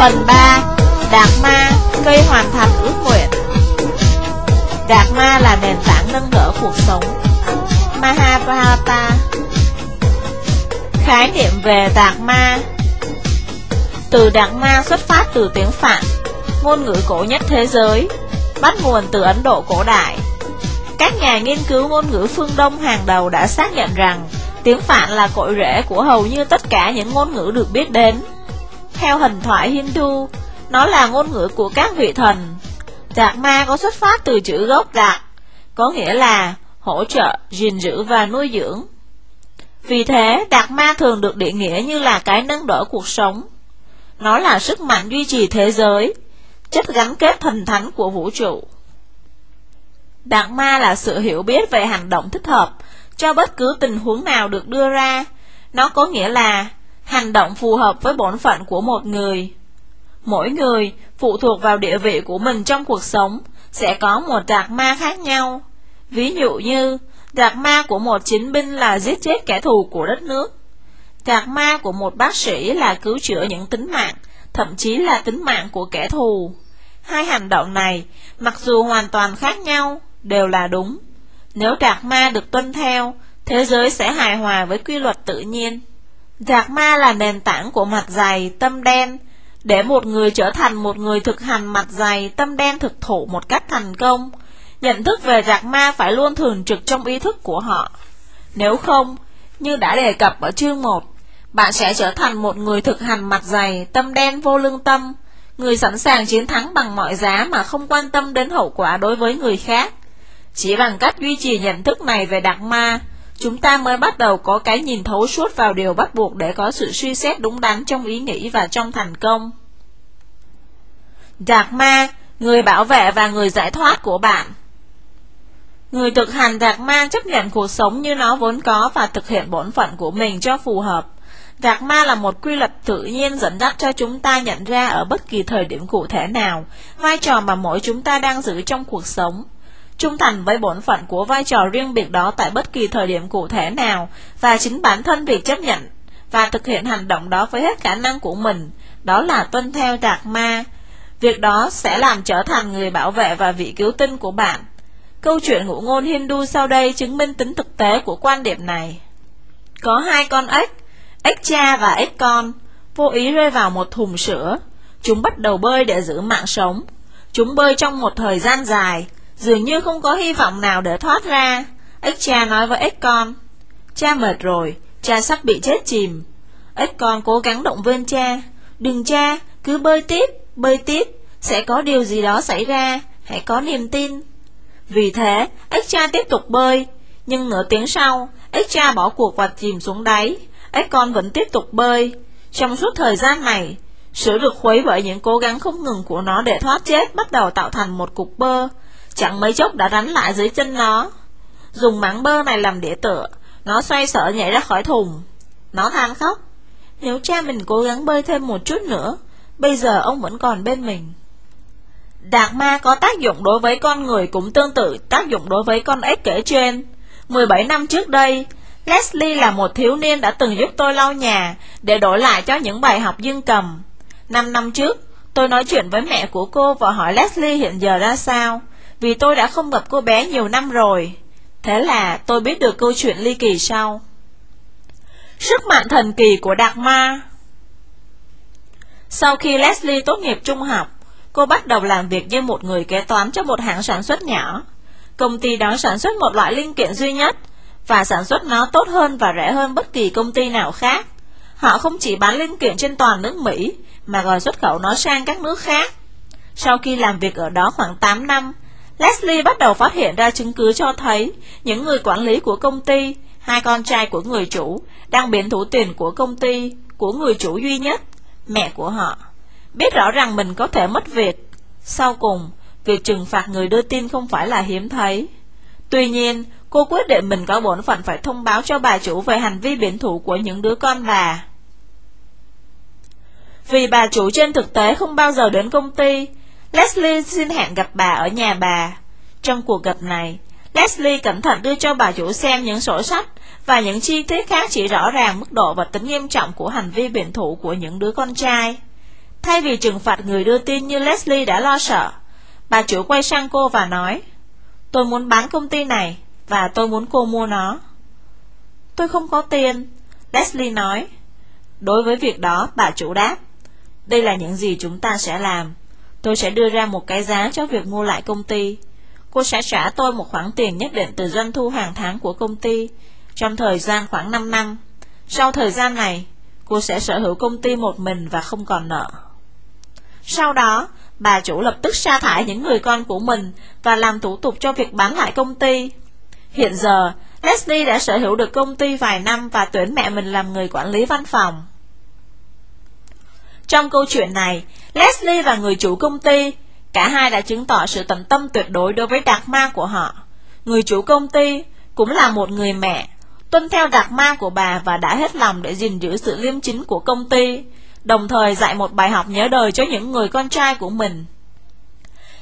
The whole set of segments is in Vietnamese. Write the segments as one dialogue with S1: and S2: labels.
S1: Phần 3 Đạt Ma, cây hoàn thành ước nguyện. Đạt Ma là nền tảng nâng đỡ cuộc sống. Mahabharata. Khái niệm về Đạt Ma. Từ Đạt Ma xuất phát từ tiếng Phạn Ngôn ngữ cổ nhất thế giới Bắt nguồn từ Ấn Độ cổ đại. Các nhà nghiên cứu ngôn ngữ phương Đông hàng đầu đã xác nhận rằng Tiếng Phạn là cội rễ của hầu như tất cả những ngôn ngữ được biết đến theo hình thoại Hindu, nó là ngôn ngữ của các vị thần. Đạt ma có xuất phát từ chữ gốc đạt, có nghĩa là hỗ trợ, gìn giữ và nuôi dưỡng. Vì thế, đạt ma thường được định nghĩa như là cái nâng đỡ cuộc sống. Nó là sức mạnh duy trì thế giới, chất gắn kết thần thánh của vũ trụ. Đạt ma là sự hiểu biết về hành động thích hợp cho bất cứ tình huống nào được đưa ra. Nó có nghĩa là hành động phù hợp với bổn phận của một người. Mỗi người phụ thuộc vào địa vị của mình trong cuộc sống sẽ có một trạc ma khác nhau. Ví dụ như, trạc ma của một chiến binh là giết chết kẻ thù của đất nước. Trạc ma của một bác sĩ là cứu chữa những tính mạng, thậm chí là tính mạng của kẻ thù. Hai hành động này, mặc dù hoàn toàn khác nhau, đều là đúng. Nếu trạc ma được tuân theo, thế giới sẽ hài hòa với quy luật tự nhiên. Giạc ma là nền tảng của mặt dày, tâm đen. Để một người trở thành một người thực hành mặt dày, tâm đen thực thụ một cách thành công, nhận thức về giặc ma phải luôn thường trực trong ý thức của họ. Nếu không, như đã đề cập ở chương 1, bạn sẽ trở thành một người thực hành mặt dày, tâm đen vô lương tâm, người sẵn sàng chiến thắng bằng mọi giá mà không quan tâm đến hậu quả đối với người khác. Chỉ bằng cách duy trì nhận thức này về đặc ma, chúng ta mới bắt đầu có cái nhìn thấu suốt vào điều bắt buộc để có sự suy xét đúng đắn trong ý nghĩ và trong thành công. Đạt ma, người bảo vệ và người giải thoát của bạn Người thực hành đạt ma chấp nhận cuộc sống như nó vốn có và thực hiện bổn phận của mình cho phù hợp. Đạt ma là một quy luật tự nhiên dẫn dắt cho chúng ta nhận ra ở bất kỳ thời điểm cụ thể nào vai trò mà mỗi chúng ta đang giữ trong cuộc sống trung thành với bổn phận của vai trò riêng biệt đó tại bất kỳ thời điểm cụ thể nào, và chính bản thân việc chấp nhận và thực hiện hành động đó với hết khả năng của mình, đó là tuân theo đạt ma. Việc đó sẽ làm trở thành người bảo vệ và vị cứu tinh của bạn. Câu chuyện ngụ ngôn Hindu sau đây chứng minh tính thực tế của quan điểm này. Có hai con ếch, ếch cha và ếch con, vô ý rơi vào một thùng sữa. Chúng bắt đầu bơi để giữ mạng sống. Chúng bơi trong một thời gian dài, Dường như không có hy vọng nào để thoát ra. Ếch cha nói với ếch con Cha mệt rồi Cha sắp bị chết chìm. Ếch con cố gắng động viên cha Đừng cha, cứ bơi tiếp, bơi tiếp Sẽ có điều gì đó xảy ra Hãy có niềm tin. Vì thế, ếch cha tiếp tục bơi Nhưng nửa tiếng sau Ếch cha bỏ cuộc và chìm xuống đáy. Ếch con vẫn tiếp tục bơi. Trong suốt thời gian này Sữa được khuấy bởi những cố gắng không ngừng của nó để thoát chết bắt đầu tạo thành một cục bơ. Chẳng mấy chốc đã đánh lại dưới chân nó. Dùng mảng bơ này làm đĩa tựa, Nó xoay sở nhảy ra khỏi thùng. Nó than khóc, Nếu cha mình cố gắng bơi thêm một chút nữa, Bây giờ ông vẫn còn bên mình. Đạt ma có tác dụng đối với con người cũng tương tự tác dụng đối với con ếch kể trên. 17 năm trước đây, Leslie là một thiếu niên đã từng giúp tôi lau nhà Để đổi lại cho những bài học dương cầm. 5 năm trước, Tôi nói chuyện với mẹ của cô và hỏi Leslie hiện giờ ra sao vì tôi đã không gặp cô bé nhiều năm rồi. Thế là tôi biết được câu chuyện ly kỳ sau. Sức mạnh thần kỳ của Đạt Ma Sau khi Leslie tốt nghiệp trung học, cô bắt đầu làm việc như một người kế toán cho một hãng sản xuất nhỏ. Công ty đó sản xuất một loại linh kiện duy nhất, và sản xuất nó tốt hơn và rẻ hơn bất kỳ công ty nào khác. Họ không chỉ bán linh kiện trên toàn nước Mỹ, mà còn xuất khẩu nó sang các nước khác. Sau khi làm việc ở đó khoảng 8 năm, Leslie bắt đầu phát hiện ra chứng cứ cho thấy những người quản lý của công ty, hai con trai của người chủ, đang biến thủ tiền của công ty, của người chủ duy nhất, mẹ của họ. Biết rõ rằng mình có thể mất việc. Sau cùng, việc trừng phạt người đưa tin không phải là hiếm thấy. Tuy nhiên, cô quyết định mình có bổn phận phải thông báo cho bà chủ về hành vi biển thủ của những đứa con bà. Vì bà chủ trên thực tế không bao giờ đến công ty, Leslie xin hẹn gặp bà ở nhà bà. Trong cuộc gặp này, Leslie cẩn thận đưa cho bà chủ xem những sổ sách và những chi tiết khác chỉ rõ ràng mức độ và tính nghiêm trọng của hành vi biện thủ của những đứa con trai. Thay vì trừng phạt người đưa tin như Leslie đã lo sợ, bà chủ quay sang cô và nói, tôi muốn bán công ty này, và tôi muốn cô mua nó. Tôi không có tiền, Leslie nói. Đối với việc đó, bà chủ đáp, đây là những gì chúng ta sẽ làm. Tôi sẽ đưa ra một cái giá cho việc mua lại công ty. Cô sẽ trả tôi một khoản tiền nhất định từ doanh thu hàng tháng của công ty trong thời gian khoảng 5 năm. Sau thời gian này, cô sẽ sở hữu công ty một mình và không còn nợ. Sau đó, bà chủ lập tức sa thải những người con của mình và làm thủ tục cho việc bán lại công ty. Hiện giờ, Leslie đã sở hữu được công ty vài năm và tuyển mẹ mình làm người quản lý văn phòng. Trong câu chuyện này, Leslie và người chủ công ty, cả hai đã chứng tỏ sự tận tâm tuyệt đối đối với đặc ma của họ. Người chủ công ty cũng là một người mẹ, tuân theo đặc ma của bà và đã hết lòng để gìn giữ sự liêm chính của công ty, đồng thời dạy một bài học nhớ đời cho những người con trai của mình.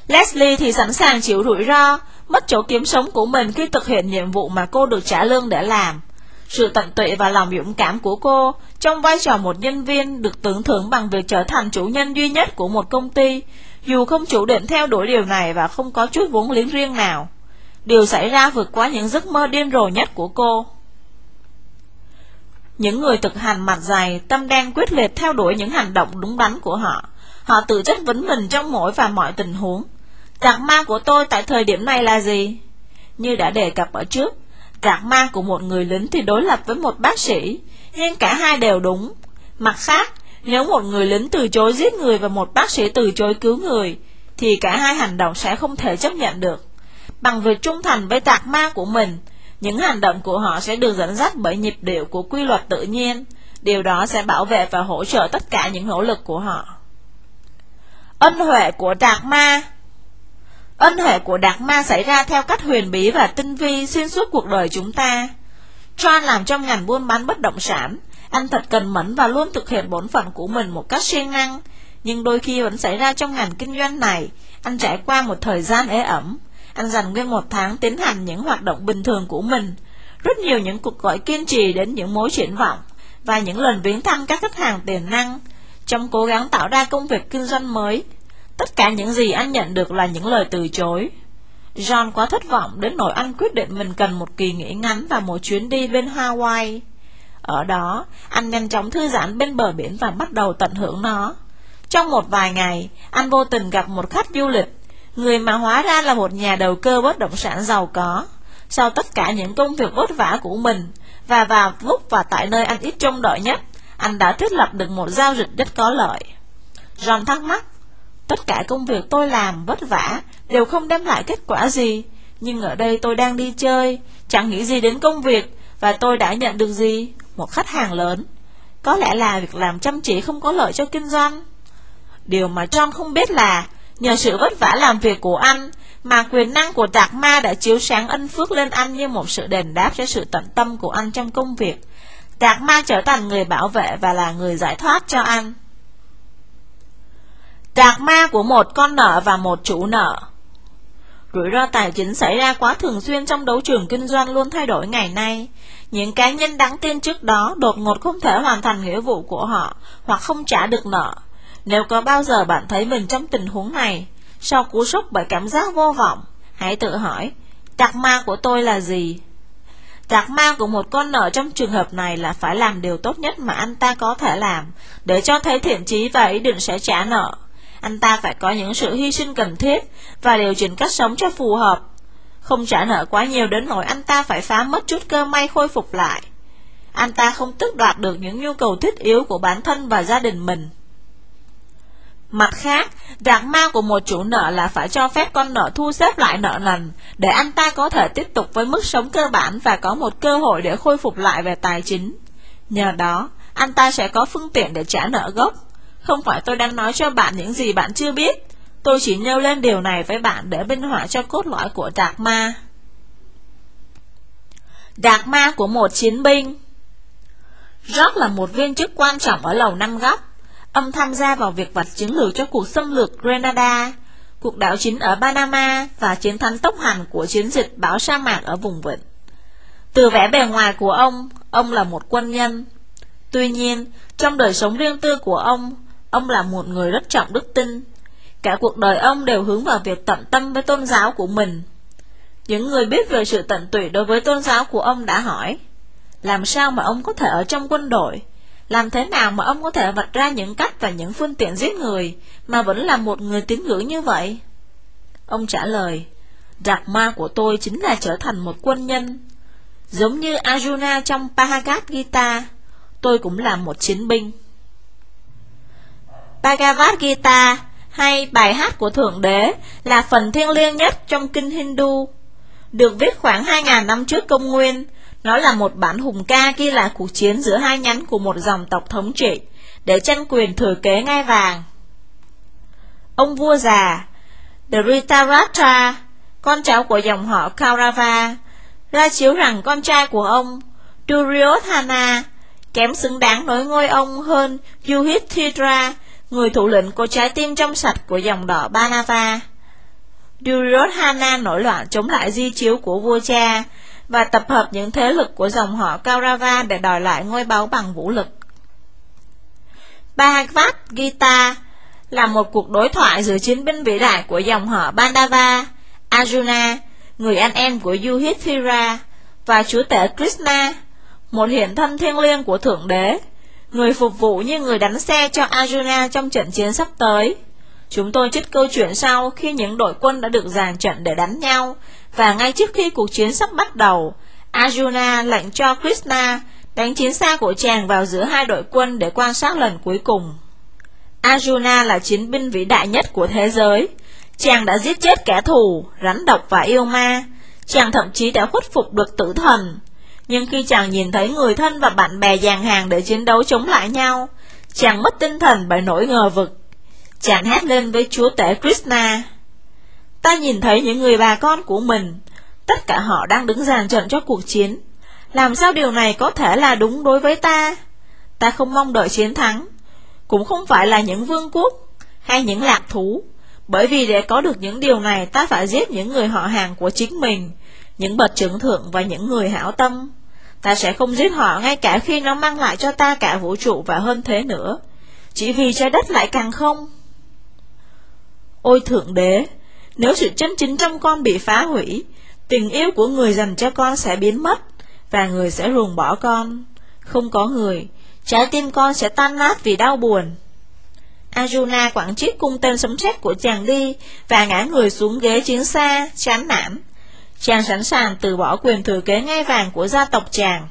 S1: Leslie thì sẵn sàng chịu rủi ro, mất chỗ kiếm sống của mình khi thực hiện nhiệm vụ mà cô được trả lương để làm. Sự tận tụy và lòng dũng cảm của cô trong vai trò một nhân viên được tưởng thưởng bằng việc trở thành chủ nhân duy nhất của một công ty, dù không chủ định theo đuổi điều này và không có chút vốn liếng riêng nào. Điều xảy ra vượt quá những giấc mơ điên rồ nhất của cô. Những người thực hành mặt dày, tâm đen quyết liệt theo đuổi những hành động đúng đắn của họ. Họ tự chất vấn mình trong mỗi và mọi tình huống. Giặc ma của tôi tại thời điểm này là gì? Như đã đề cập ở trước, trạng ma của một người lính thì đối lập với một bác sĩ, nhưng cả hai đều đúng. Mặt khác, nếu một người lính từ chối giết người và một bác sĩ từ chối cứu người, thì cả hai hành động sẽ không thể chấp nhận được. Bằng việc trung thành với tạc ma của mình, những hành động của họ sẽ được dẫn dắt bởi nhịp điệu của quy luật tự nhiên. Điều đó sẽ bảo vệ và hỗ trợ tất cả những nỗ lực của họ. Ân huệ của tạc Ma Ân huệ của Đạt Ma xảy ra theo cách huyền bí và tinh vi xuyên suốt cuộc đời chúng ta. John làm trong ngành buôn bán bất động sản, anh thật cần mẫn và luôn thực hiện bổn phận của mình một cách siêng năng, nhưng đôi khi vẫn xảy ra trong ngành kinh doanh này, anh trải qua một thời gian ế ẩm, anh dành nguyên một tháng tiến hành những hoạt động bình thường của mình, rất nhiều những cuộc gọi kiên trì đến những mối triển vọng, và những lần viếng thăm các khách hàng tiềm năng, trong cố gắng tạo ra công việc kinh doanh mới, Tất cả những gì anh nhận được là những lời từ chối. John quá thất vọng đến nỗi anh quyết định mình cần một kỳ nghỉ ngắn và một chuyến đi bên Hawaii. Ở đó, anh nhanh chóng thư giãn bên bờ biển và bắt đầu tận hưởng nó. Trong một vài ngày, anh vô tình gặp một khách du lịch, người mà hóa ra là một nhà đầu cơ bất động sản giàu có. Sau tất cả những công việc vất vả của mình, và vào lúc và tại nơi anh ít trông đợi nhất, anh đã thiết lập được một giao dịch rất có lợi. John thắc mắc, Tất cả công việc tôi làm vất vả đều không đem lại kết quả gì, nhưng ở đây tôi đang đi chơi, chẳng nghĩ gì đến công việc, và tôi đã nhận được gì? Một khách hàng lớn. Có lẽ là việc làm chăm chỉ không có lợi cho kinh doanh. Điều mà John không biết là, nhờ sự vất vả làm việc của anh, mà quyền năng của Đạt Ma đã chiếu sáng ân phước lên anh như một sự đền đáp cho sự tận tâm của anh trong công việc. Đạt Ma trở thành người bảo vệ và là người giải thoát cho anh. Trạc ma của một con nợ và một chủ nợ Rủi ro tài chính xảy ra quá thường xuyên trong đấu trường kinh doanh luôn thay đổi ngày nay. Những cá nhân đáng tin trước đó đột ngột không thể hoàn thành nghĩa vụ của họ hoặc không trả được nợ. Nếu có bao giờ bạn thấy mình trong tình huống này, sau cú sốc bởi cảm giác vô vọng, hãy tự hỏi, trạc ma của tôi là gì? Trạc ma của một con nợ trong trường hợp này là phải làm điều tốt nhất mà anh ta có thể làm, để cho thấy thiện chí và ý định sẽ trả nợ anh ta phải có những sự hy sinh cần thiết và điều chỉnh cách sống cho phù hợp. Không trả nợ quá nhiều đến nỗi anh ta phải phá mất chút cơ may khôi phục lại. Anh ta không tức đoạt được những nhu cầu thiết yếu của bản thân và gia đình mình. Mặt khác, rạc ma của một chủ nợ là phải cho phép con nợ thu xếp lại nợ nần để anh ta có thể tiếp tục với mức sống cơ bản và có một cơ hội để khôi phục lại về tài chính. Nhờ đó, anh ta sẽ có phương tiện để trả nợ gốc. Không phải tôi đang nói cho bạn những gì bạn chưa biết. Tôi chỉ nêu lên điều này với bạn để minh họa cho cốt lõi của Đạc Ma. Đạc Ma của một chiến binh. Rock là một viên chức quan trọng ở Lầu Năm Góc. Ông tham gia vào việc vạch chiến lược cho cuộc xâm lược Grenada Cuộc đảo chính ở Panama và chiến thắng tốc hành của chiến dịch báo sa mạc ở vùng vịnh. Từ vẻ bề ngoài của ông, ông là một quân nhân. Tuy nhiên, trong đời sống riêng tư của ông, ông là một người rất trọng đức tin. Cả cuộc đời ông đều hướng vào việc tận tâm với tôn giáo của mình. Những người biết về sự tận tụy đối với tôn giáo của ông đã hỏi, làm sao mà ông có thể ở trong quân đội? Làm thế nào mà ông có thể vạch ra những cách và những phương tiện giết người mà vẫn là một người tín ngưỡng như vậy? Ông trả lời, Đặc ma của tôi chính là trở thành một quân nhân. Giống như Arjuna trong Bhagavad Gita, tôi cũng là một chiến binh. Bhagavad Gita hay bài hát của Thượng Đế là phần thiêng liêng nhất trong kinh Hindu. Được viết khoảng 2.000 năm trước công nguyên, nó là một bản hùng ca ghi lại cuộc chiến giữa hai nhánh của một dòng tộc thống trị để tranh quyền thừa kế ngai vàng. Ông vua già, Dhritarashtra, con cháu của dòng họ Kaurava, ra chiếu rằng con trai của ông, Duryodhana, kém xứng đáng nối ngôi ông hơn Yudhishthira người thủ lĩnh của trái tim trong sạch của dòng đỏ Banava. Duryodhana nổi loạn chống lại di chiếu của vua cha và tập hợp những thế lực của dòng họ Kaurava để đòi lại ngôi báu bằng vũ lực. Bhagavad Gita là một cuộc đối thoại giữa chiến binh vĩ đại của dòng họ Bandava, Arjuna, người anh em của Yudhishthira, và chúa tể Krishna, một hiện thân thiêng liêng của Thượng Đế, người phục vụ như người đánh xe cho Arjuna trong trận chiến sắp tới. Chúng tôi trích câu chuyện sau khi những đội quân đã được dàn trận để đánh nhau, và ngay trước khi cuộc chiến sắp bắt đầu, Arjuna lệnh cho Krishna đánh chiến xa của chàng vào giữa hai đội quân để quan sát lần cuối cùng. Arjuna là chiến binh vĩ đại nhất của thế giới. Chàng đã giết chết kẻ thù, rắn độc và yêu ma. Chàng thậm chí đã khuất phục được tử thần. Nhưng khi chàng nhìn thấy người thân và bạn bè dàn hàng để chiến đấu chống lại nhau, chàng mất tinh thần bởi nỗi ngờ vực. Chàng hét lên với chúa tể Krishna. Ta nhìn thấy những người bà con của mình, tất cả họ đang đứng dàn trận cho cuộc chiến. Làm sao điều này có thể là đúng đối với ta? Ta không mong đợi chiến thắng, cũng không phải là những vương quốc hay những lạc thú, bởi vì để có được những điều này ta phải giết những người họ hàng của chính mình, những bậc trưởng thượng và những người hảo tâm. Ta sẽ không giết họ ngay cả khi nó mang lại cho ta cả vũ trụ và hơn thế nữa, chỉ vì trái đất lại càng không. Ôi Thượng Đế, nếu sự chân chính trong con bị phá hủy, tình yêu của người dành cho con sẽ biến mất, và người sẽ ruồng bỏ con. Không có người, trái tim con sẽ tan nát vì đau buồn. Arjuna quẳng chiếc cung tên sấm sét của chàng đi và ngã người xuống ghế chiến xa, chán nản. Chàng sẵn sàng từ bỏ quyền thừa kế ngai vàng của gia tộc chàng.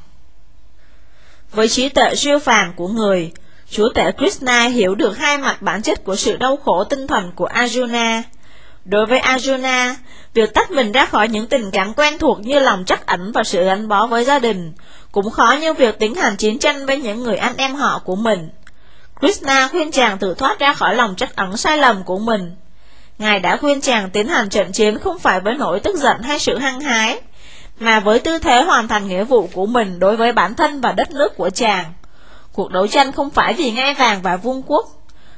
S1: Với trí tuệ siêu phàm của người, Chúa tể Krishna hiểu được hai mặt bản chất của sự đau khổ tinh thần của Arjuna. Đối với Arjuna, việc tách mình ra khỏi những tình cảm quen thuộc như lòng trắc ẩn và sự gắn bó với gia đình, cũng khó như việc tiến hành chiến tranh với những người anh em họ của mình. Krishna khuyên chàng tự thoát ra khỏi lòng trắc ẩn sai lầm của mình. Ngài đã khuyên chàng tiến hành trận chiến không phải với nỗi tức giận hay sự hăng hái, mà với tư thế hoàn thành nghĩa vụ của mình đối với bản thân và đất nước của chàng. Cuộc đấu tranh không phải vì ngai vàng và vương quốc,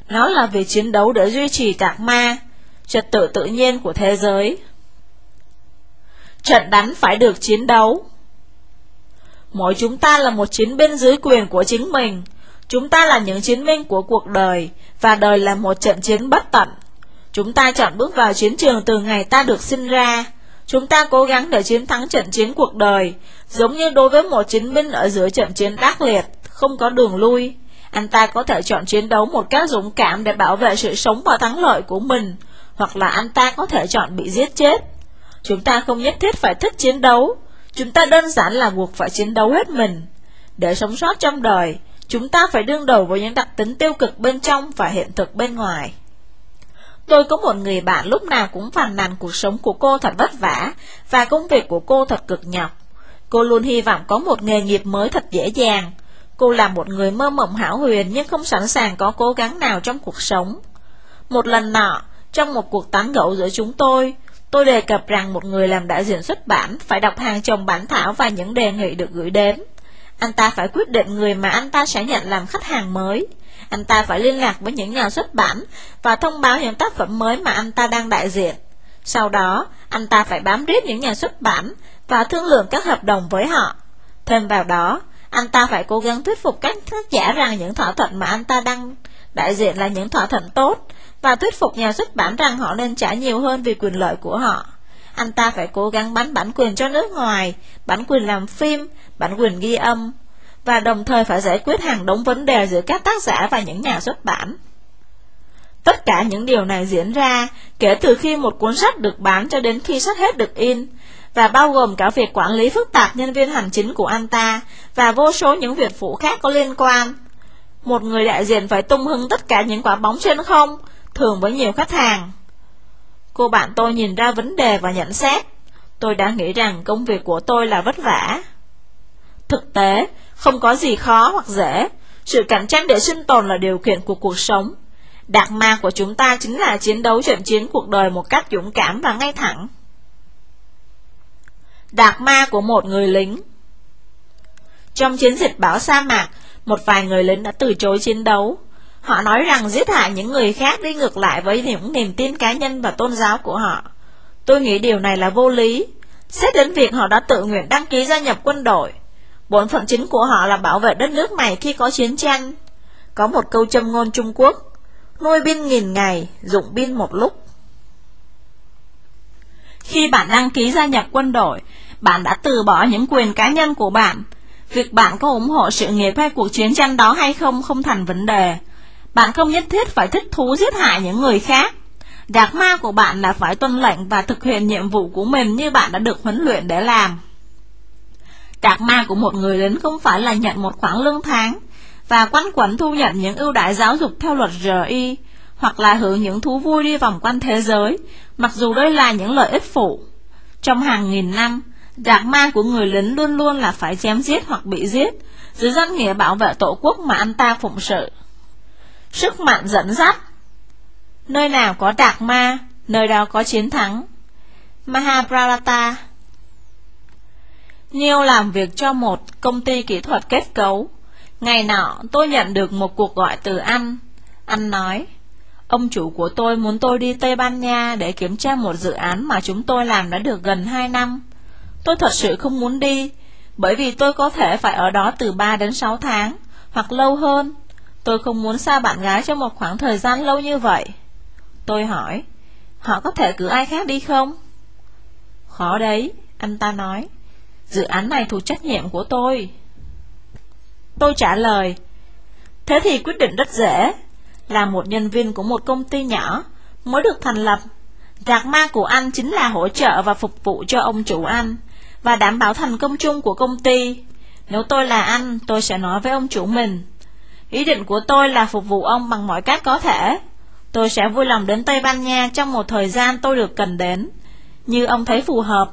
S1: nó là vì chiến đấu để duy trì tạc ma, trật tự tự nhiên của thế giới. Trận đánh phải được chiến đấu. Mỗi chúng ta là một chiến binh dưới quyền của chính mình. Chúng ta là những chiến binh của cuộc đời, và đời là một trận chiến bất tận. Chúng ta chọn bước vào chiến trường từ ngày ta được sinh ra. Chúng ta cố gắng để chiến thắng trận chiến cuộc đời, giống như đối với một chiến binh ở giữa trận chiến đắc liệt, không có đường lui. Anh ta có thể chọn chiến đấu một cách dũng cảm để bảo vệ sự sống và thắng lợi của mình, hoặc là anh ta có thể chọn bị giết chết. Chúng ta không nhất thiết phải thích chiến đấu, chúng ta đơn giản là buộc phải chiến đấu hết mình. Để sống sót trong đời, chúng ta phải đương đầu với những đặc tính tiêu cực bên trong và hiện thực bên ngoài. Tôi có một người bạn lúc nào cũng phàn nàn cuộc sống của cô thật vất vả và công việc của cô thật cực nhọc. Cô luôn hy vọng có một nghề nghiệp mới thật dễ dàng. Cô là một người mơ mộng hảo huyền nhưng không sẵn sàng có cố gắng nào trong cuộc sống. Một lần nọ, trong một cuộc tán gẫu giữa chúng tôi, tôi đề cập rằng một người làm đại diện xuất bản phải đọc hàng chồng bản thảo và những đề nghị được gửi đến. Anh ta phải quyết định người mà anh ta sẽ nhận làm khách hàng mới. Anh ta phải liên lạc với những nhà xuất bản và thông báo những tác phẩm mới mà anh ta đang đại diện. Sau đó, anh ta phải bám riết những nhà xuất bản và thương lượng các hợp đồng với họ. Thêm vào đó, anh ta phải cố gắng thuyết phục các tác giả rằng những thỏa thuận mà anh ta đang đại diện là những thỏa thuận tốt, và thuyết phục nhà xuất bản rằng họ nên trả nhiều hơn vì quyền lợi của họ. Anh ta phải cố gắng bán bản quyền cho nước ngoài, bản quyền làm phim, bản quyền ghi âm, và đồng thời phải giải quyết hàng đống vấn đề giữa các tác giả và những nhà xuất bản. Tất cả những điều này diễn ra kể từ khi một cuốn sách được bán cho đến khi sách hết được in, và bao gồm cả việc quản lý phức tạp nhân viên hành chính của anh ta và vô số những việc phụ khác có liên quan. Một người đại diện phải tung hứng tất cả những quả bóng trên không, thường với nhiều khách hàng. Cô bạn tôi nhìn ra vấn đề và nhận xét. Tôi đã nghĩ rằng công việc của tôi là vất vả. Thực tế, không có gì khó hoặc dễ. Sự cạnh tranh để sinh tồn là điều kiện của cuộc sống. Đặc ma của chúng ta chính là chiến đấu trận chiến cuộc đời một cách dũng cảm và ngay thẳng. Đặc ma của một người lính Trong chiến dịch bão sa mạc, một vài người lính đã từ chối chiến đấu. Họ nói rằng giết hại những người khác đi ngược lại với những niềm tin cá nhân và tôn giáo của họ. Tôi nghĩ điều này là vô lý. Xét đến việc họ đã tự nguyện đăng ký gia nhập quân đội. Bổn phận chính của họ là bảo vệ đất nước này khi có chiến tranh. Có một câu châm ngôn Trung Quốc, nuôi binh nghìn ngày, dụng binh một lúc. Khi bạn đăng ký gia nhập quân đội, bạn đã từ bỏ những quyền cá nhân của bạn. Việc bạn có ủng hộ sự nghiệp hay cuộc chiến tranh đó hay không không thành vấn đề. Bạn không nhất thiết phải thích thú giết hại những người khác. Đạt ma của bạn là phải tuân lệnh và thực hiện nhiệm vụ của mình như bạn đã được huấn luyện để làm đạt ma của một người lính không phải là nhận một khoản lương tháng và quanh quẩn thu nhận những ưu đãi giáo dục theo luật RI hoặc là hưởng những thú vui đi vòng quanh thế giới, mặc dù đây là những lợi ích phụ. Trong hàng nghìn năm, đạt ma của người lính luôn luôn là phải chém giết hoặc bị giết, dưới danh nghĩa bảo vệ tổ quốc mà anh ta phụng sự. Sức mạnh dẫn dắt Nơi nào có đạt ma, nơi đó có chiến thắng. Mahabharata Neil làm việc cho một công ty kỹ thuật kết cấu. Ngày nọ, tôi nhận được một cuộc gọi từ anh. Anh nói, ông chủ của tôi muốn tôi đi Tây Ban Nha để kiểm tra một dự án mà chúng tôi làm đã được gần 2 năm. Tôi thật sự không muốn đi, bởi vì tôi có thể phải ở đó từ 3 đến 6 tháng, hoặc lâu hơn. Tôi không muốn xa bạn gái trong một khoảng thời gian lâu như vậy. Tôi hỏi, họ có thể cử ai khác đi không? Khó đấy, anh ta nói. Dự án này thuộc trách nhiệm của tôi. Tôi trả lời, thế thì quyết định rất dễ. Là một nhân viên của một công ty nhỏ, mới được thành lập. Rạc ma của anh chính là hỗ trợ và phục vụ cho ông chủ anh, và đảm bảo thành công chung của công ty. Nếu tôi là anh, tôi sẽ nói với ông chủ mình. Ý định của tôi là phục vụ ông bằng mọi cách có thể. Tôi sẽ vui lòng đến Tây Ban Nha trong một thời gian tôi được cần đến, như ông thấy phù hợp.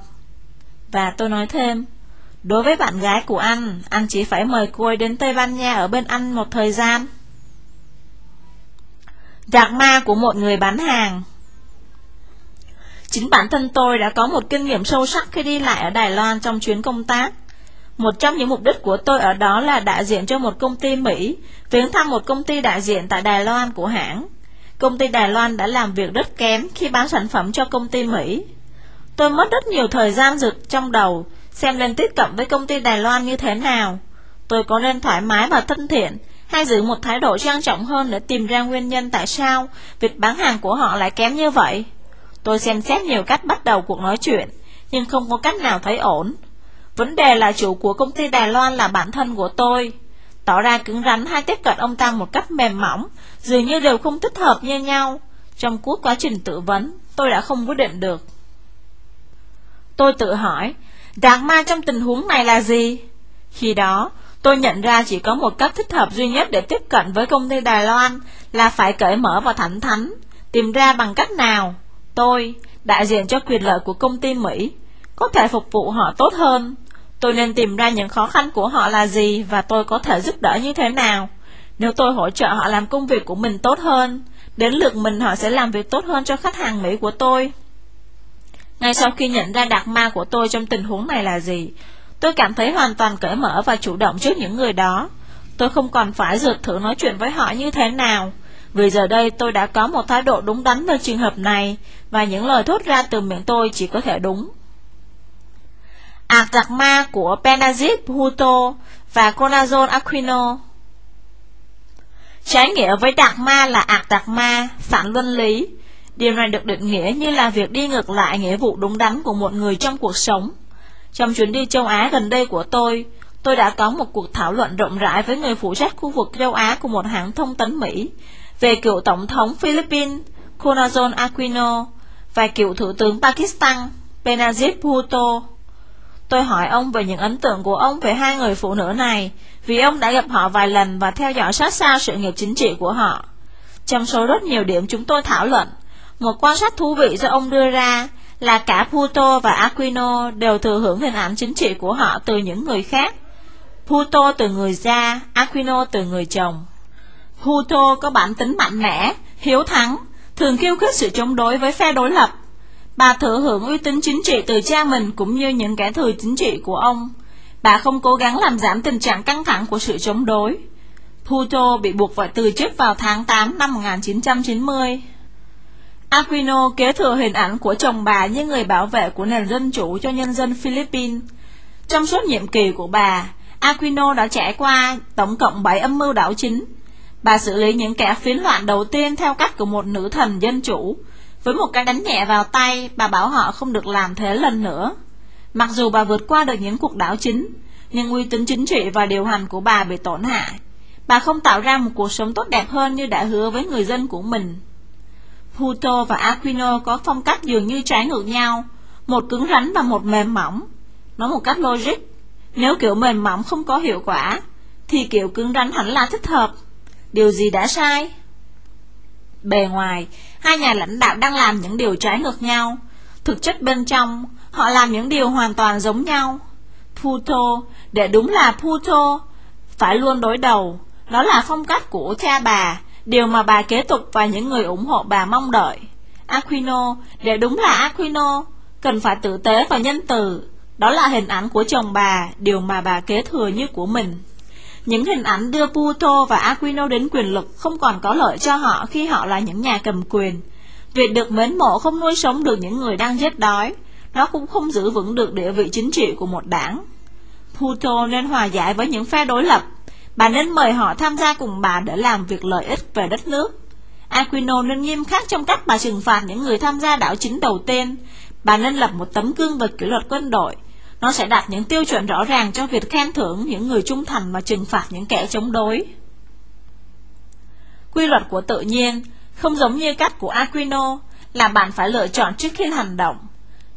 S1: Và tôi nói thêm, đối với bạn gái của anh, anh chỉ phải mời cô ấy đến Tây Ban Nha ở bên anh một thời gian. Giặc ma của một người bán hàng Chính bản thân tôi đã có một kinh nghiệm sâu sắc khi đi lại ở Đài Loan trong chuyến công tác. Một trong những mục đích của tôi ở đó là đại diện cho một công ty Mỹ, viếng thăm một công ty đại diện tại Đài Loan của hãng. Công ty Đài Loan đã làm việc rất kém khi bán sản phẩm cho công ty Mỹ. Tôi mất rất nhiều thời gian rực trong đầu, xem lên tiếp cận với công ty Đài Loan như thế nào. Tôi có nên thoải mái và thân thiện, hay giữ một thái độ trang trọng hơn để tìm ra nguyên nhân tại sao việc bán hàng của họ lại kém như vậy. Tôi xem xét nhiều cách bắt đầu cuộc nói chuyện, nhưng không có cách nào thấy ổn. Vấn đề là chủ của công ty Đài Loan là bản thân của tôi. Tỏ ra cứng rắn hay tiếp cận ông ta một cách mềm mỏng, dường như đều không thích hợp như nhau. Trong suốt quá trình tự vấn, tôi đã không quyết định được. Tôi tự hỏi, đáng ma trong tình huống này là gì? Khi đó, tôi nhận ra chỉ có một cách thích hợp duy nhất để tiếp cận với công ty Đài Loan là phải cởi mở và thẳng thắn, tìm ra bằng cách nào tôi, đại diện cho quyền lợi của công ty Mỹ, có thể phục vụ họ tốt hơn. Tôi nên tìm ra những khó khăn của họ là gì và tôi có thể giúp đỡ như thế nào. Nếu tôi hỗ trợ họ làm công việc của mình tốt hơn, đến lượt mình họ sẽ làm việc tốt hơn cho khách hàng Mỹ của tôi. Ngay sau khi nhận ra đặc ma của tôi trong tình huống này là gì, tôi cảm thấy hoàn toàn cởi mở và chủ động trước những người đó. Tôi không còn phải dược thử nói chuyện với họ như thế nào, vì giờ đây tôi đã có một thái độ đúng đắn về trường hợp này, và những lời thốt ra từ miệng tôi chỉ có thể đúng. Ảc đặc ma của Benazit Bhutto và Conazon Aquino Trái nghĩa với Đạt Ma là ạc Đạt Ma, phản luân lý. Điều này được định nghĩa như là việc đi ngược lại nghĩa vụ đúng đắn của một người trong cuộc sống. Trong chuyến đi châu Á gần đây của tôi, tôi đã có một cuộc thảo luận rộng rãi với người phụ trách khu vực châu Á của một hãng thông tấn Mỹ về cựu Tổng thống Philippines Corazon Aquino và cựu Thủ tướng Pakistan Benazir Bhutto. Tôi hỏi ông về những ấn tượng của ông về hai người phụ nữ này vì ông đã gặp họ vài lần và theo dõi sát sao sự nghiệp chính trị của họ. Trong số rất nhiều điểm chúng tôi thảo luận, một quan sát thú vị do ông đưa ra là cả Puto và Aquino đều thừa hưởng hình ảnh chính trị của họ từ những người khác. Puto từ người cha, Aquino từ người chồng. Puto có bản tính mạnh mẽ, hiếu thắng, thường khiêu khích sự chống đối với phe đối lập. Bà thừa hưởng uy tín chính trị từ cha mình cũng như những kẻ thừa chính trị của ông. Bà không cố gắng làm giảm tình trạng căng thẳng của sự chống đối. Puto bị buộc phải từ chức vào tháng 8 năm 1990. Aquino kế thừa hình ảnh của chồng bà như người bảo vệ của nền dân chủ cho nhân dân Philippines. Trong suốt nhiệm kỳ của bà, Aquino đã trải qua tổng cộng 7 âm mưu đảo chính. Bà xử lý những kẻ phiến loạn đầu tiên theo cách của một nữ thần dân chủ. Với một cái đánh nhẹ vào tay, bà bảo họ không được làm thế lần nữa. Mặc dù bà vượt qua được những cuộc đảo chính, nhưng uy tín chính trị và điều hành của bà bị tổn hại. Bà không tạo ra một cuộc sống tốt đẹp hơn như đã hứa với người dân của mình. Puto và Aquino có phong cách dường như trái ngược nhau, một cứng rắn và một mềm mỏng. Nói một cách logic, nếu kiểu mềm mỏng không có hiệu quả, thì kiểu cứng rắn hẳn là thích hợp. Điều gì đã sai? Bề ngoài, hai nhà lãnh đạo đang làm những điều trái ngược nhau. Thực chất bên trong, họ làm những điều hoàn toàn giống nhau. Puto, để đúng là Puto, phải luôn đối đầu. Đó là phong cách của cha bà, điều mà bà kế tục và những người ủng hộ bà mong đợi. Aquino, để đúng là Aquino, cần phải tử tế và nhân từ. Đó là hình ảnh của chồng bà, điều mà bà kế thừa như của mình. Những hình ảnh đưa Puto và Aquino đến quyền lực không còn có lợi cho họ khi họ là những nhà cầm quyền. Việc được mến mộ không nuôi sống được những người đang chết đói, nó cũng không giữ vững được địa vị chính trị của một đảng. Puto nên hòa giải với những phe đối lập, bà nên mời họ tham gia cùng bà để làm việc lợi ích về đất nước. Aquino nên nghiêm khắc trong cách bà trừng phạt những người tham gia đảo chính đầu tiên. Bà nên lập một tấm gương về kỷ luật quân đội, nó sẽ đặt những tiêu chuẩn rõ ràng cho việc khen thưởng những người trung thành và trừng phạt những kẻ chống đối. Quy luật của tự nhiên không giống như cách của Aquino là bạn phải lựa chọn trước khi hành động.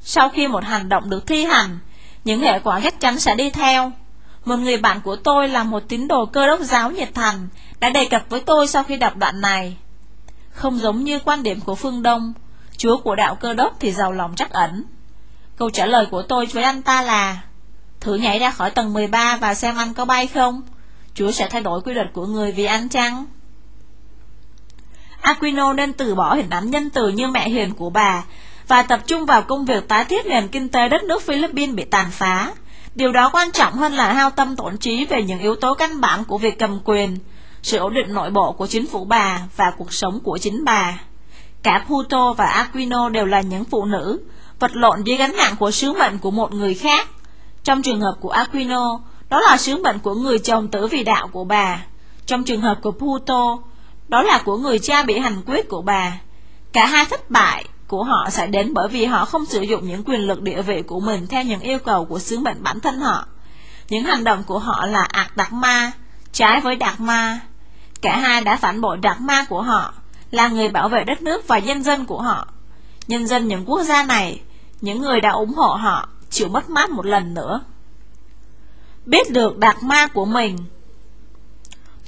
S1: Sau khi một hành động được thi hành, những hệ quả chắc chắn sẽ đi theo. Một người bạn của tôi là một tín đồ cơ đốc giáo nhiệt thành đã đề cập với tôi sau khi đọc đoạn này. Không giống như quan điểm của phương Đông, Chúa của đạo cơ đốc thì giàu lòng trắc ẩn. Câu trả lời của tôi với anh ta là Thử nhảy ra khỏi tầng 13 và xem anh có bay không Chúa sẽ thay đổi quy luật của người vì anh chăng Aquino nên từ bỏ hình ảnh nhân từ như mẹ hiền của bà Và tập trung vào công việc tái thiết nền kinh tế đất nước Philippines bị tàn phá Điều đó quan trọng hơn là hao tâm tổn trí về những yếu tố căn bản của việc cầm quyền Sự ổn định nội bộ của chính phủ bà và cuộc sống của chính bà Cả Puto và Aquino đều là những phụ nữ vật lộn dưới gánh nặng của sứ mệnh của một người khác. Trong trường hợp của Aquino, đó là sứ mệnh của người chồng tử vì đạo của bà. Trong trường hợp của Puto, đó là của người cha bị hành quyết của bà. Cả hai thất bại của họ sẽ đến bởi vì họ không sử dụng những quyền lực địa vị của mình theo những yêu cầu của sứ mệnh bản thân họ. Những hành động của họ là ạc đặc ma, trái với đặc ma. Cả hai đã phản bội đặc ma của họ, là người bảo vệ đất nước và nhân dân của họ. Nhân dân những quốc gia này những người đã ủng hộ họ chịu mất mát một lần nữa. Biết được đặc ma của mình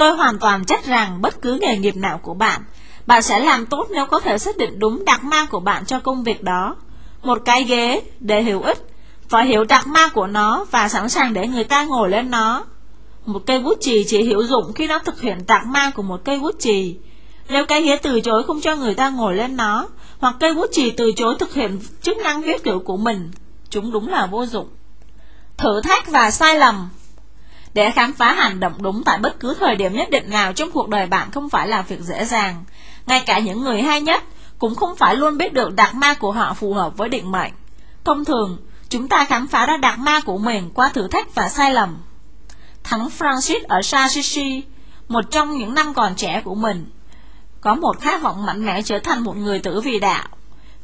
S1: Tôi hoàn toàn chắc rằng bất cứ nghề nghiệp nào của bạn, bạn sẽ làm tốt nếu có thể xác định đúng đặc ma của bạn cho công việc đó. Một cái ghế để hiểu ích, phải hiểu đặc ma của nó và sẵn sàng để người ta ngồi lên nó. Một cây bút chì chỉ hữu dụng khi nó thực hiện đặc ma của một cây bút chì. Nếu cái ghế từ chối không cho người ta ngồi lên nó, hoặc cây bút chì từ chối thực hiện chức năng viết chữ của mình, chúng đúng là vô dụng. Thử thách và sai lầm để khám phá hành động đúng tại bất cứ thời điểm nhất định nào trong cuộc đời bạn không phải là việc dễ dàng. Ngay cả những người hay nhất cũng không phải luôn biết được đặc ma của họ phù hợp với định mệnh. Thông thường, chúng ta khám phá ra đặc ma của mình qua thử thách và sai lầm. Thắng Francis ở Sashishi, một trong những năm còn trẻ của mình, có một khát vọng mạnh mẽ trở thành một người tử vì đạo.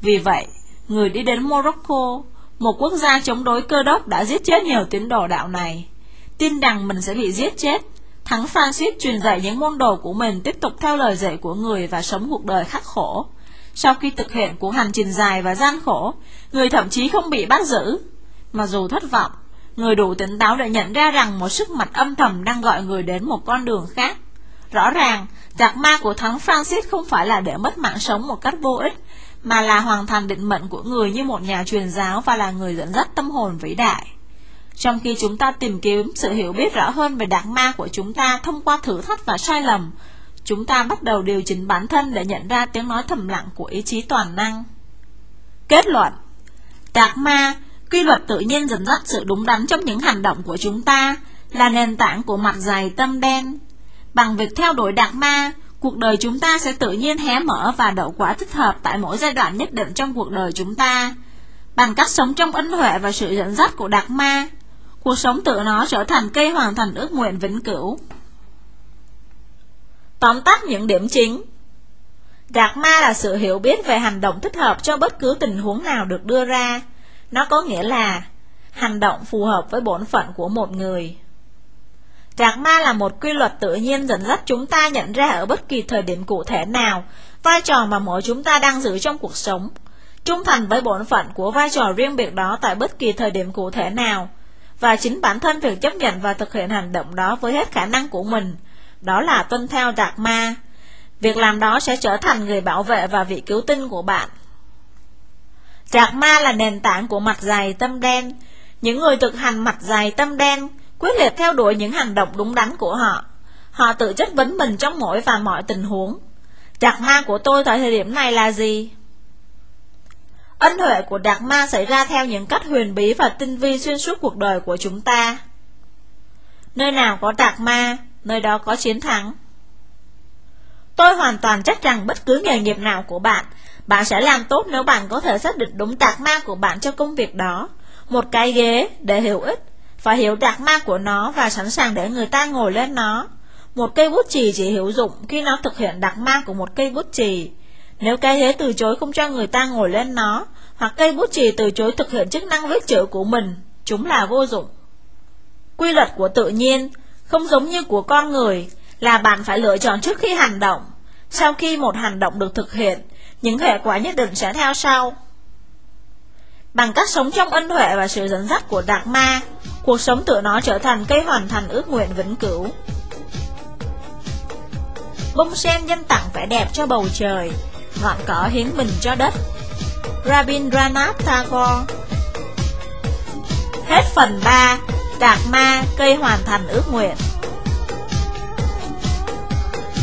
S1: Vì vậy, người đi đến Morocco, một quốc gia chống đối cơ đốc đã giết chết nhiều tín đồ đạo này. Tin rằng mình sẽ bị giết chết, Thắng Francis truyền dạy những môn đồ của mình tiếp tục theo lời dạy của người và sống cuộc đời khắc khổ. Sau khi thực hiện cuộc hành trình dài và gian khổ, người thậm chí không bị bắt giữ. Mà dù thất vọng, người đủ tỉnh táo để nhận ra rằng một sức mạnh âm thầm đang gọi người đến một con đường khác. Rõ ràng, giặc ma của Thắng Francis không phải là để mất mạng sống một cách vô ích, mà là hoàn thành định mệnh của người như một nhà truyền giáo và là người dẫn dắt tâm hồn vĩ đại. Trong khi chúng ta tìm kiếm sự hiểu biết rõ hơn về đặc ma của chúng ta thông qua thử thách và sai lầm, chúng ta bắt đầu điều chỉnh bản thân để nhận ra tiếng nói thầm lặng của ý chí toàn năng. Kết luận Đặc ma, quy luật tự nhiên dẫn dắt sự đúng đắn trong những hành động của chúng ta, là nền tảng của mặt dày tâm đen. Bằng việc theo đuổi đặc ma, cuộc đời chúng ta sẽ tự nhiên hé mở và đậu quả thích hợp tại mỗi giai đoạn nhất định trong cuộc đời chúng ta. Bằng cách sống trong ân huệ và sự dẫn dắt của đặc ma, cuộc sống tự nó trở thành cây hoàn thành ước nguyện vĩnh cửu. Tóm tắt những điểm chính Gạt ma là sự hiểu biết về hành động thích hợp cho bất cứ tình huống nào được đưa ra. Nó có nghĩa là hành động phù hợp với bổn phận của một người. Gạt ma là một quy luật tự nhiên dẫn dắt chúng ta nhận ra ở bất kỳ thời điểm cụ thể nào vai trò mà mỗi chúng ta đang giữ trong cuộc sống. Trung thành với bổn phận của vai trò riêng biệt đó tại bất kỳ thời điểm cụ thể nào và chính bản thân việc chấp nhận và thực hiện hành động đó với hết khả năng của mình, đó là tuân theo Đạt Ma. Việc làm đó sẽ trở thành người bảo vệ và vị cứu tinh của bạn. Trạc ma là nền tảng của mặt dài tâm đen. Những người thực hành mặt dài tâm đen quyết liệt theo đuổi những hành động đúng đắn của họ. Họ tự chất vấn mình trong mỗi và mọi tình huống. Trạc ma của tôi tại thời điểm này là gì? Ân huệ của Đạt Ma xảy ra theo những cách huyền bí và tinh vi xuyên suốt cuộc đời của chúng ta. Nơi nào có Đạt Ma, nơi đó có chiến thắng. Tôi hoàn toàn chắc rằng bất cứ nghề nghiệp nào của bạn, bạn sẽ làm tốt nếu bạn có thể xác định đúng Đạt Ma của bạn cho công việc đó. Một cái ghế để hiểu ích, phải hiểu Đạt Ma của nó và sẵn sàng để người ta ngồi lên nó. Một cây bút chì chỉ hữu dụng khi nó thực hiện đặc ma của một cây bút chì. Nếu cái thế từ chối không cho người ta ngồi lên nó, hoặc cây bút chì từ chối thực hiện chức năng viết chữ của mình, chúng là vô dụng. Quy luật của tự nhiên, không giống như của con người, là bạn phải lựa chọn trước khi hành động. Sau khi một hành động được thực hiện, những hệ quả nhất định sẽ theo sau. Bằng cách sống trong ân huệ và sự dẫn dắt của Đạt Ma, cuộc sống tự nó trở thành cây hoàn thành ước nguyện vĩnh cửu. Bông sen dân tặng vẻ đẹp cho bầu trời, ngọn cỏ hiến mình cho đất. Rabindranath Tagore Hết phần 3 Đạt ma, cây hoàn thành ước nguyện.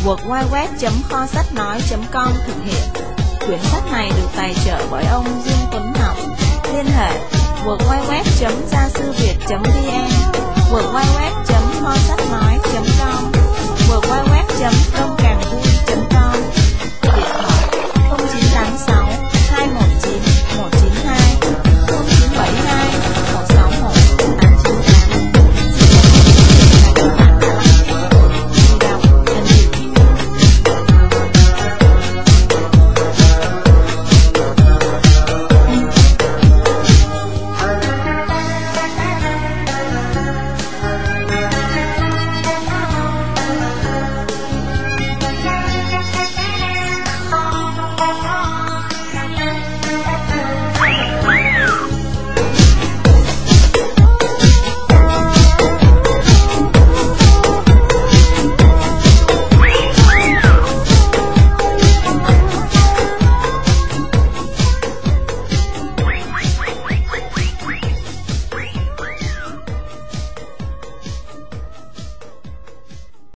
S1: Www.kho sách nói.com thực hiện. Quyển sách này được tài trợ bởi ông Dương Tuấn Học. Liên hệ www.gia sư việt.vn www.kho sách nói.com www.đông